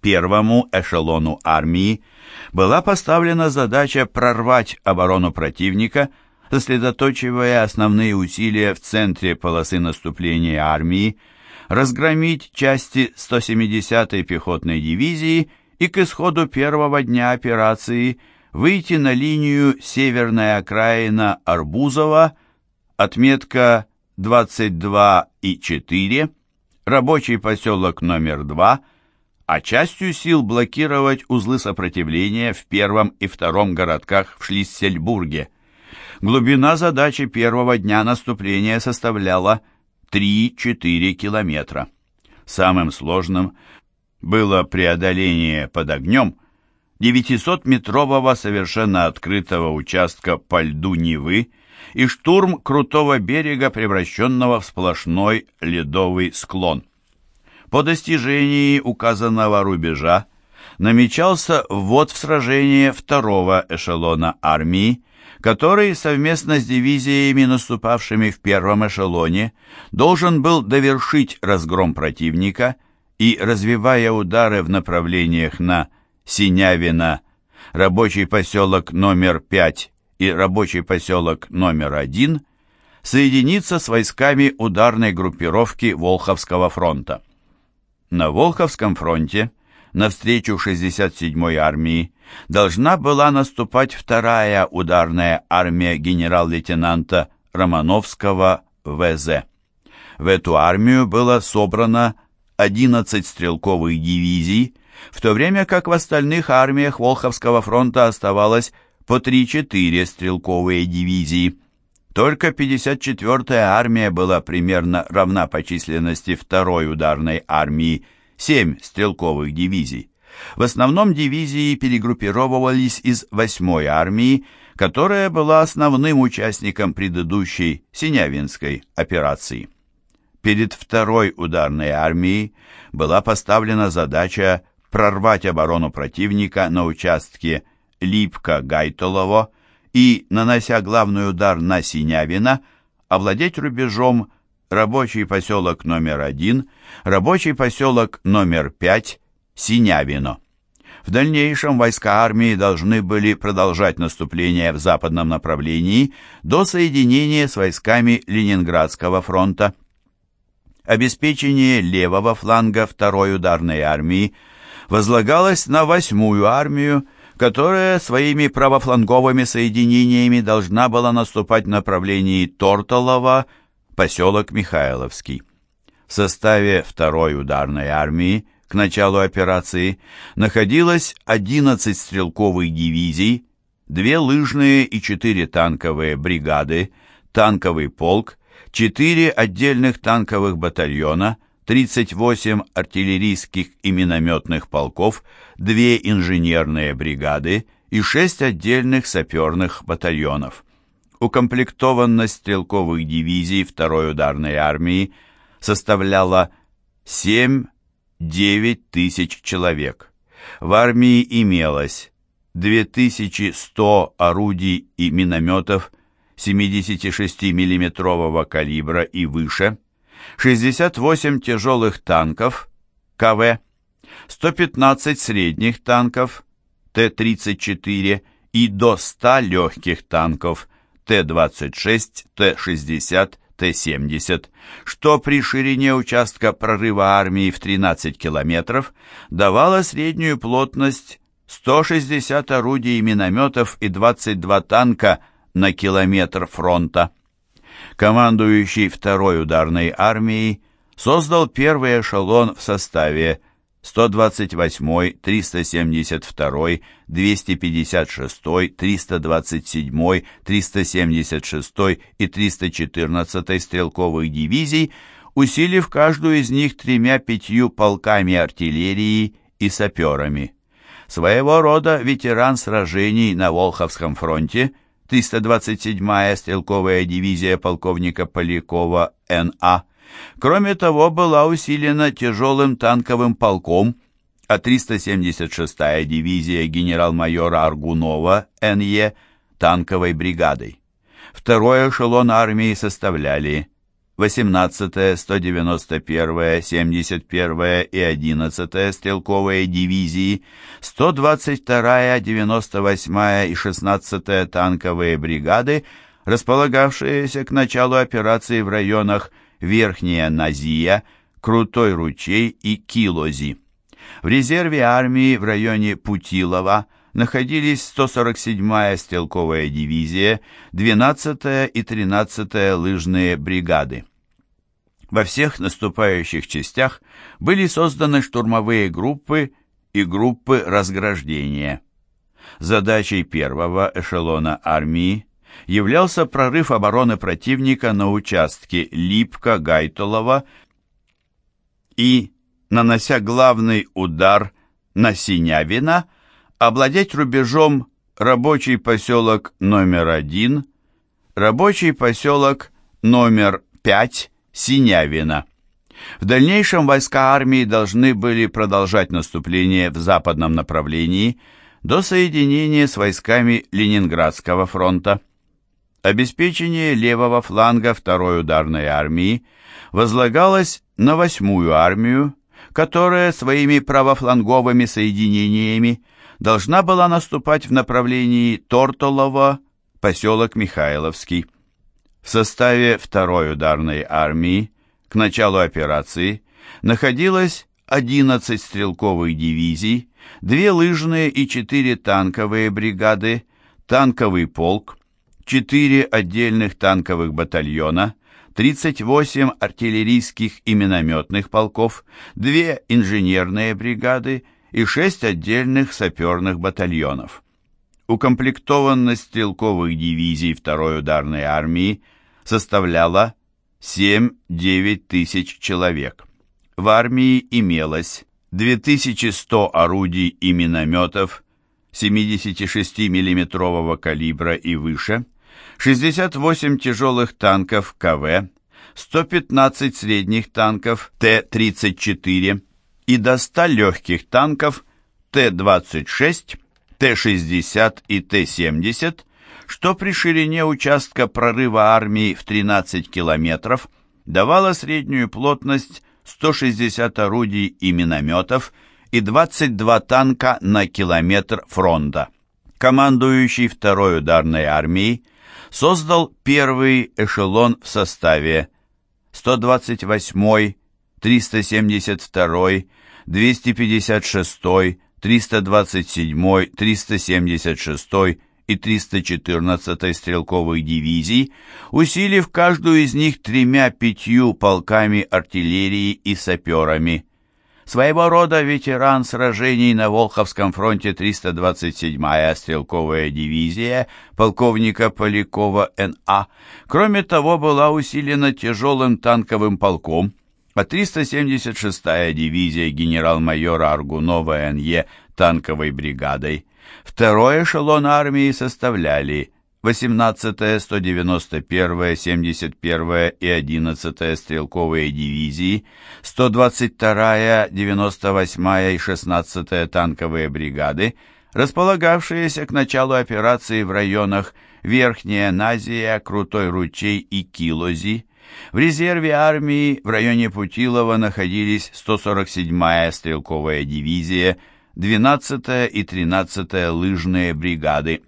Первому эшелону армии была поставлена задача прорвать оборону противника, сосредоточивая основные усилия в центре полосы наступления армии, разгромить части 170-й пехотной дивизии и к исходу первого дня операции выйти на линию северная окраина Арбузова, отметка 22,4, рабочий поселок номер 2, а частью сил блокировать узлы сопротивления в первом и втором городках в Шлиссельбурге. Глубина задачи первого дня наступления составляла 3-4 километра. Самым сложным было преодоление под огнем 900-метрового совершенно открытого участка по льду Невы и штурм крутого берега, превращенного в сплошной ледовый склон. По достижении указанного рубежа намечался ввод в сражение второго эшелона армии, который совместно с дивизиями, наступавшими в первом эшелоне, должен был довершить разгром противника и, развивая удары в направлениях на Синявино, рабочий поселок номер 5 и рабочий поселок номер 1, соединиться с войсками ударной группировки Волховского фронта. На Волховском фронте навстречу 67-й армии должна была наступать вторая ударная армия генерал-лейтенанта Романовского ВЗ. В эту армию было собрано 11 стрелковых дивизий, в то время как в остальных армиях Волховского фронта оставалось по 3-4 стрелковые дивизии. Только 54-я армия была примерно равна по численности второй ударной армии, 7 стрелковых дивизий. В основном дивизии перегруппировывались из 8-й армии, которая была основным участником предыдущей Синявинской операции. Перед второй ударной армией была поставлена задача прорвать оборону противника на участке Липка-Гайтолово и, нанося главный удар на Синявина, овладеть рубежом рабочий поселок номер один, рабочий поселок номер пять, Синявино. В дальнейшем войска армии должны были продолжать наступление в западном направлении до соединения с войсками Ленинградского фронта. Обеспечение левого фланга второй ударной армии возлагалось на восьмую армию, которая своими правофланговыми соединениями должна была наступать в направлении Тортолова, поселок Михайловский. В составе второй ударной армии к началу операции находилось 11 стрелковых дивизий, две лыжные и четыре танковые бригады, танковый полк, четыре отдельных танковых батальона – 38 артиллерийских и минометных полков, 2 инженерные бригады и 6 отдельных саперных батальонов. Укомплектованность стрелковых дивизий второй ударной армии составляла 7-9 тысяч человек. В армии имелось 2100 орудий и минометов 76 миллиметрового калибра и выше – 68 тяжелых танков КВ, 115 средних танков Т-34 и до 100 легких танков Т-26, Т-60, Т-70, что при ширине участка прорыва армии в 13 километров давало среднюю плотность 160 орудий и минометов и 22 танка на километр фронта командующий второй ударной армией, создал первый эшелон в составе 128, 372, 256, 327, 376 и 314 стрелковых дивизий, усилив каждую из них тремя-пятью полками артиллерии и саперами. Своего рода ветеран сражений на Волховском фронте – 327-я стрелковая дивизия полковника Полякова Н.А. Кроме того, была усилена тяжелым танковым полком, а 376-я дивизия генерал-майора Аргунова Н.Е. танковой бригадой. Второй эшелон армии составляли 18-я, 191-я, 71-я и 11-я стрелковые дивизии, 122-я, 98-я и 16-я танковые бригады, располагавшиеся к началу операции в районах Верхняя Назия, Крутой ручей и Килози. В резерве армии в районе Путилова находились 147-я стрелковая дивизия, 12-я и 13-я лыжные бригады. Во всех наступающих частях были созданы штурмовые группы и группы разграждения. Задачей первого эшелона армии являлся прорыв обороны противника на участке Липка-Гайтолова и, нанося главный удар на Синявина, овладеть рубежом рабочий поселок номер один, рабочий поселок номер пять Синявина. В дальнейшем войска армии должны были продолжать наступление в западном направлении до соединения с войсками Ленинградского фронта. Обеспечение левого фланга второй ударной армии возлагалось на восьмую армию, которая своими правофланговыми соединениями должна была наступать в направлении Тортолова, поселок Михайловский. В составе второй ударной армии к началу операции находилось 11 стрелковых дивизий, две лыжные и четыре танковые бригады, танковый полк, четыре отдельных танковых батальона, 38 артиллерийских и минометных полков, две инженерные бригады и шесть отдельных саперных батальонов. Укомплектованность стрелковых дивизий второй ударной армии составляла 7-9 тысяч человек. В армии имелось 2100 орудий и минометов 76 миллиметрового калибра и выше, 68 тяжелых танков КВ, 115 средних танков Т-34 и до 100 легких танков Т-26, Т-60 и Т-70, что при ширине участка прорыва армии в 13 километров давало среднюю плотность 160 орудий и минометов и 22 танка на километр фронта. Командующий второй ударной армией создал первый эшелон в составе 128, 372, 256, 327, 376 и 314 стрелковых дивизий, усилив каждую из них тремя-пятью полками артиллерии и саперами. Своего рода ветеран сражений на Волховском фронте 327-я стрелковая дивизия полковника Полякова Н.А. Кроме того, была усилена тяжелым танковым полком, а 376-я дивизия генерал-майора Аргунова Н.Е. танковой бригадой. Второй эшелон армии составляли 18-я, 191-я, 71-я и 11-я стрелковые дивизии, 122-я, 98-я и 16-я танковые бригады, располагавшиеся к началу операции в районах Верхняя Назия, Крутой ручей и Килози. В резерве армии в районе Путилова находились 147-я стрелковая дивизия, 12-я и 13-я лыжные бригады.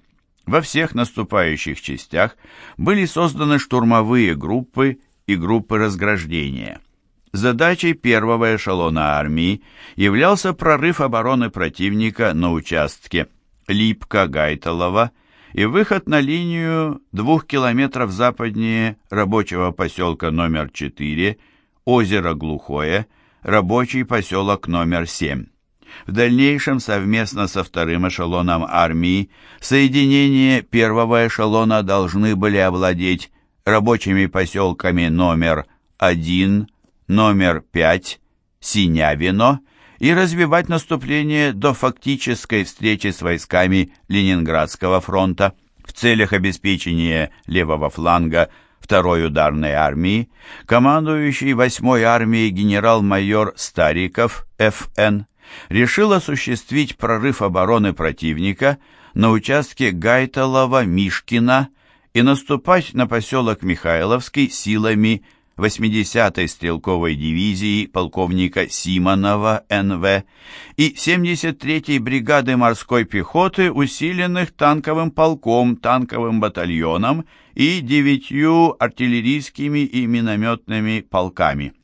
Во всех наступающих частях были созданы штурмовые группы и группы разграждения. Задачей первого эшелона армии являлся прорыв обороны противника на участке Липка-Гайтолова и выход на линию двух километров западнее рабочего поселка номер 4, озеро Глухое, рабочий поселок номер 7. В дальнейшем совместно со вторым эшелоном армии соединения первого эшелона должны были овладеть рабочими поселками номер 1, номер 5, Синявино и развивать наступление до фактической встречи с войсками Ленинградского фронта в целях обеспечения левого фланга второй ударной армии, командующий 8-й армией генерал-майор Стариков, Ф.Н., решил осуществить прорыв обороны противника на участке Гайталова-Мишкина и наступать на поселок Михайловский силами 80-й стрелковой дивизии полковника Симонова НВ и 73-й бригады морской пехоты, усиленных танковым полком, танковым батальоном и девятью артиллерийскими и минометными полками.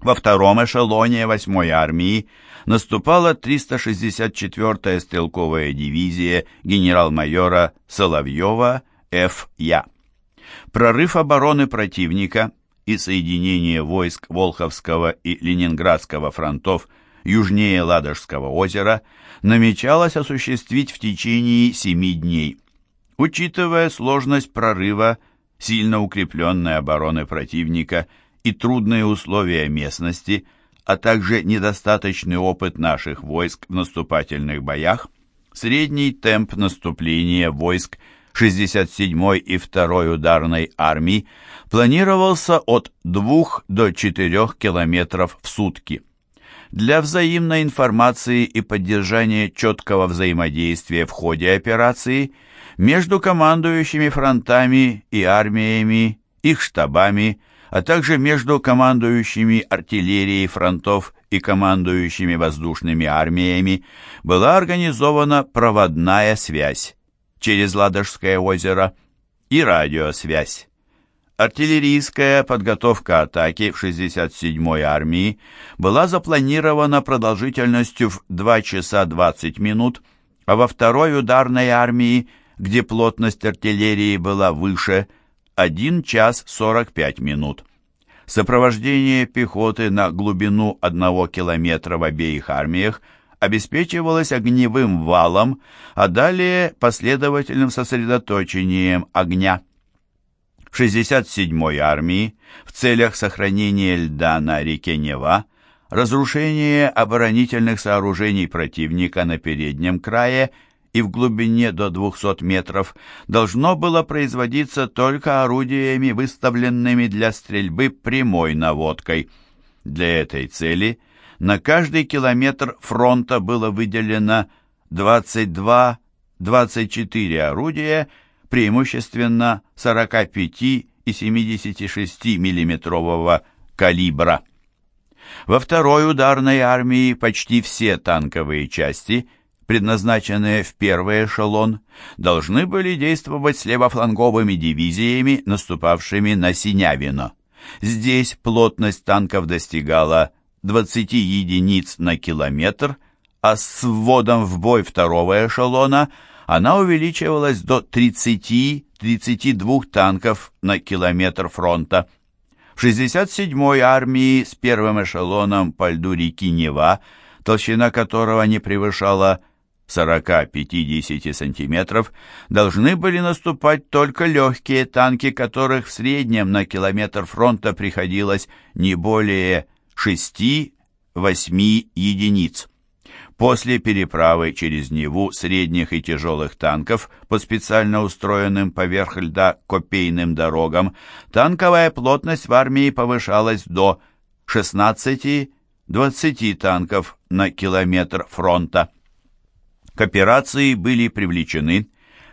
Во втором эшелоне 8-й армии наступала 364-я стрелковая дивизия генерал-майора Соловьева Ф.Я. Прорыв обороны противника и соединение войск Волховского и Ленинградского фронтов южнее Ладожского озера намечалось осуществить в течение семи дней. Учитывая сложность прорыва, сильно укрепленной обороны противника и трудные условия местности, а также недостаточный опыт наших войск в наступательных боях, средний темп наступления войск 67-й и 2-й ударной армий планировался от 2 до 4 километров в сутки. Для взаимной информации и поддержания четкого взаимодействия в ходе операции между командующими фронтами и армиями, их штабами, а также между командующими артиллерией фронтов и командующими воздушными армиями была организована проводная связь через Ладожское озеро и радиосвязь. Артиллерийская подготовка атаки в 67-й армии была запланирована продолжительностью в 2 часа 20 минут, а во второй ударной армии, где плотность артиллерии была выше, 1 час 45 минут. Сопровождение пехоты на глубину 1 километра в обеих армиях обеспечивалось огневым валом, а далее последовательным сосредоточением огня. В 67-й армии в целях сохранения льда на реке Нева, разрушения оборонительных сооружений противника на переднем крае и в глубине до 200 метров должно было производиться только орудиями, выставленными для стрельбы прямой наводкой. Для этой цели на каждый километр фронта было выделено 22-24 орудия преимущественно 45 и 76 миллиметрового калибра. Во второй ударной армии почти все танковые части, предназначенные в первый эшелон, должны были действовать с левофланговыми дивизиями, наступавшими на Синявино. Здесь плотность танков достигала 20 единиц на километр, а с вводом в бой второго эшелона – она увеличивалась до 30-32 танков на километр фронта. В 67-й армии с первым эшелоном по льду реки Нева, толщина которого не превышала 40-50 сантиметров, должны были наступать только легкие танки, которых в среднем на километр фронта приходилось не более 6-8 единиц. После переправы через Неву средних и тяжелых танков по специально устроенным поверх льда копейным дорогам танковая плотность в армии повышалась до 16-20 танков на километр фронта. К операции были привлечены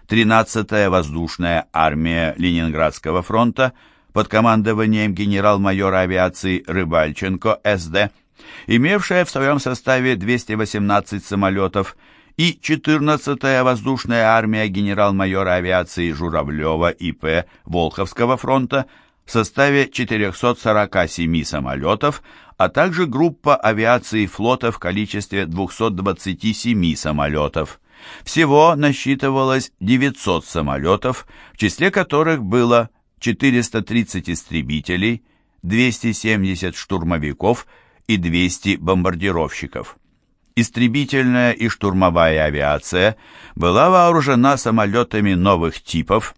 13-я воздушная армия Ленинградского фронта под командованием генерал-майора авиации Рыбальченко СД имевшая в своем составе 218 самолетов, и 14-я воздушная армия генерал-майора авиации Журавлева И.П. Волховского фронта в составе 447 самолетов, а также группа авиации флота в количестве 227 самолетов. Всего насчитывалось 900 самолетов, в числе которых было 430 истребителей, 270 штурмовиков и 200 бомбардировщиков. Истребительная и штурмовая авиация была вооружена самолетами новых типов,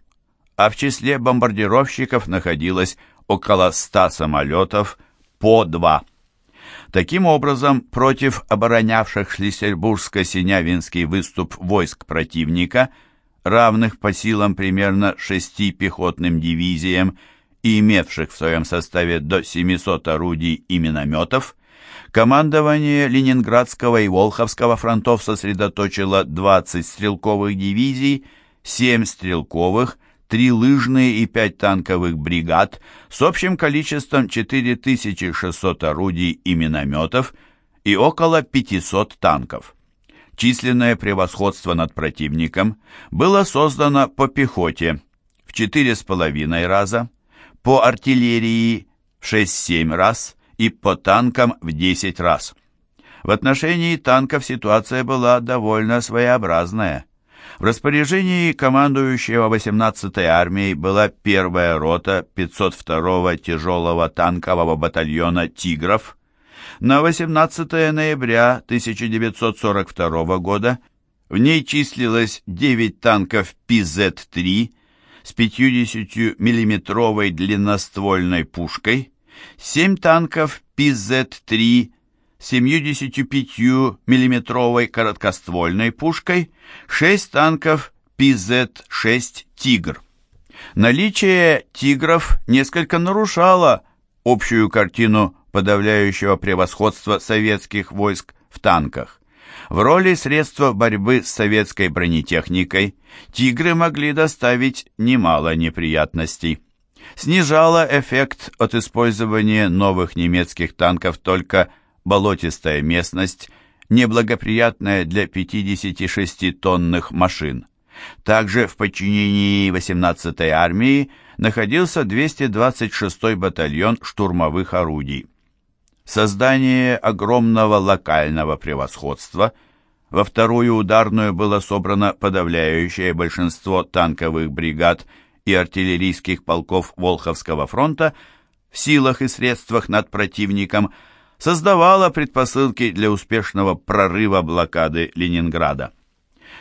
а в числе бомбардировщиков находилось около 100 самолетов по два. Таким образом, против оборонявших Шлиссельбургско-Синявинский выступ войск противника, равных по силам примерно шести пехотным дивизиям и имевших в своем составе до 700 орудий и минометов, Командование Ленинградского и Волховского фронтов сосредоточило 20 стрелковых дивизий, 7 стрелковых, три лыжные и пять танковых бригад с общим количеством 4600 орудий и минометов и около 500 танков. Численное превосходство над противником было создано по пехоте в 4,5 раза, по артиллерии в 6-7 раз и по танкам в 10 раз. В отношении танков ситуация была довольно своеобразная. В распоряжении командующего 18-й армией была первая рота 502-го тяжелого танкового батальона «Тигров». На 18 ноября 1942 года в ней числилось 9 танков ПЗ-3 с 50 миллиметровой длинноствольной пушкой, 7 танков ПЗ-3 75 миллиметровой короткоствольной пушкой, 6 танков ПЗ-6 «Тигр». Наличие «Тигров» несколько нарушало общую картину подавляющего превосходства советских войск в танках. В роли средства борьбы с советской бронетехникой «Тигры» могли доставить немало неприятностей. Снижало эффект от использования новых немецких танков только болотистая местность, неблагоприятная для 56-тонных машин. Также в подчинении 18-й армии находился 226-й батальон штурмовых орудий. Создание огромного локального превосходства во вторую ударную было собрано подавляющее большинство танковых бригад и артиллерийских полков Волховского фронта в силах и средствах над противником – создавала предпосылки для успешного прорыва блокады Ленинграда.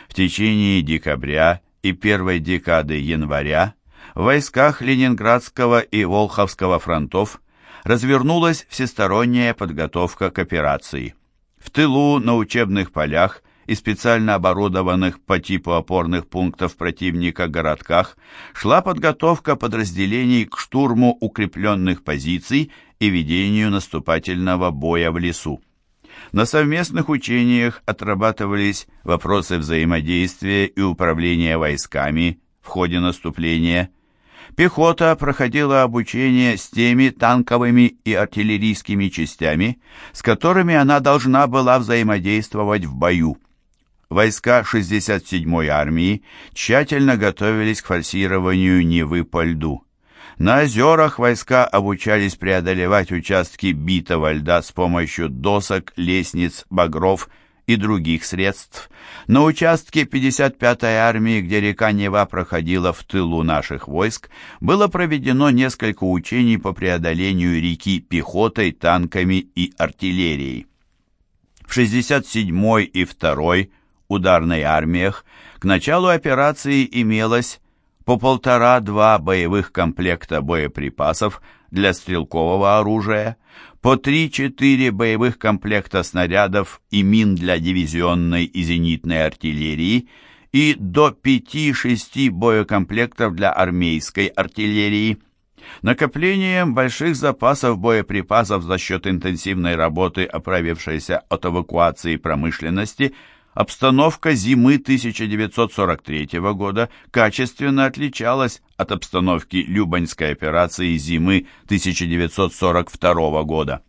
В течение декабря и первой декады января в войсках Ленинградского и Волховского фронтов развернулась всесторонняя подготовка к операции. В тылу на учебных полях и специально оборудованных по типу опорных пунктов противника городках шла подготовка подразделений к штурму укрепленных позиций и ведению наступательного боя в лесу. На совместных учениях отрабатывались вопросы взаимодействия и управления войсками в ходе наступления. Пехота проходила обучение с теми танковыми и артиллерийскими частями, с которыми она должна была взаимодействовать в бою. Войска 67-й армии тщательно готовились к форсированию Невы по льду. На озерах войска обучались преодолевать участки битого льда с помощью досок, лестниц, багров и других средств. На участке 55-й армии, где река Нева проходила в тылу наших войск, было проведено несколько учений по преодолению реки пехотой, танками и артиллерией. В 67-й и 2-й ударной армиях к началу операции имелось по полтора-два боевых комплекта боеприпасов для стрелкового оружия, по три-четыре боевых комплекта снарядов и мин для дивизионной и зенитной артиллерии и до пяти-шести боекомплектов для армейской артиллерии. Накоплением больших запасов боеприпасов за счет интенсивной работы, оправившейся от эвакуации промышленности – Обстановка зимы 1943 года качественно отличалась от обстановки Любаньской операции зимы 1942 года.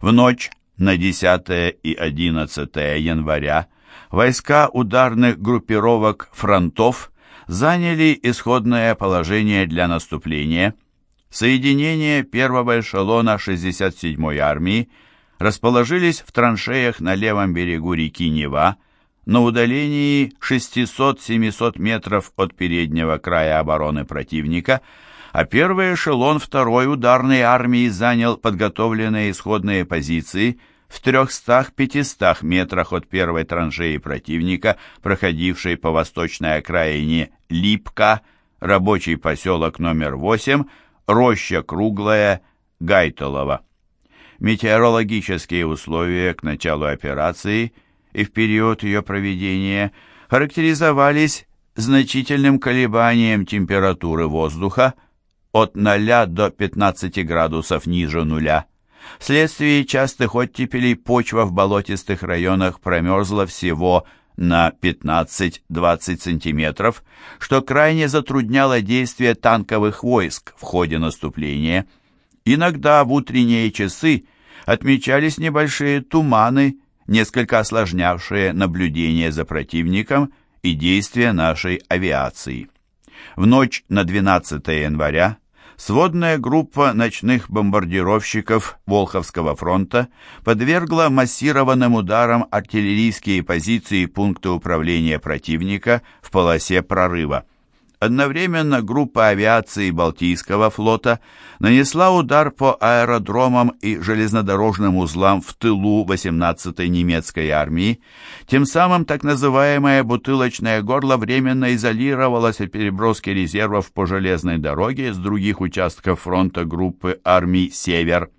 В ночь на 10 и 11 января войска ударных группировок фронтов заняли исходное положение для наступления. Соединения первого эшелона 67-й армии расположились в траншеях на левом берегу реки Нева, на удалении 600-700 метров от переднего края обороны противника, а первый эшелон второй ударной армии занял подготовленные исходные позиции в 300-500 метрах от первой траншеи противника, проходившей по восточной окраине Липка, рабочий поселок номер 8, роща Круглая, Гайтолова. Метеорологические условия к началу операции – и в период ее проведения характеризовались значительным колебанием температуры воздуха от 0 до 15 градусов ниже нуля. Вследствие частых оттепелей почва в болотистых районах промерзла всего на 15-20 сантиметров, что крайне затрудняло действие танковых войск в ходе наступления. Иногда в утренние часы отмечались небольшие туманы, несколько осложнявшие наблюдение за противником и действия нашей авиации. В ночь на 12 января сводная группа ночных бомбардировщиков Волховского фронта подвергла массированным ударам артиллерийские позиции и пункты управления противника в полосе прорыва. Одновременно группа авиации Балтийского флота нанесла удар по аэродромам и железнодорожным узлам в тылу 18-й немецкой армии. Тем самым так называемое бутылочное горло временно изолировалось от переброски резервов по железной дороге с других участков фронта группы армий «Север».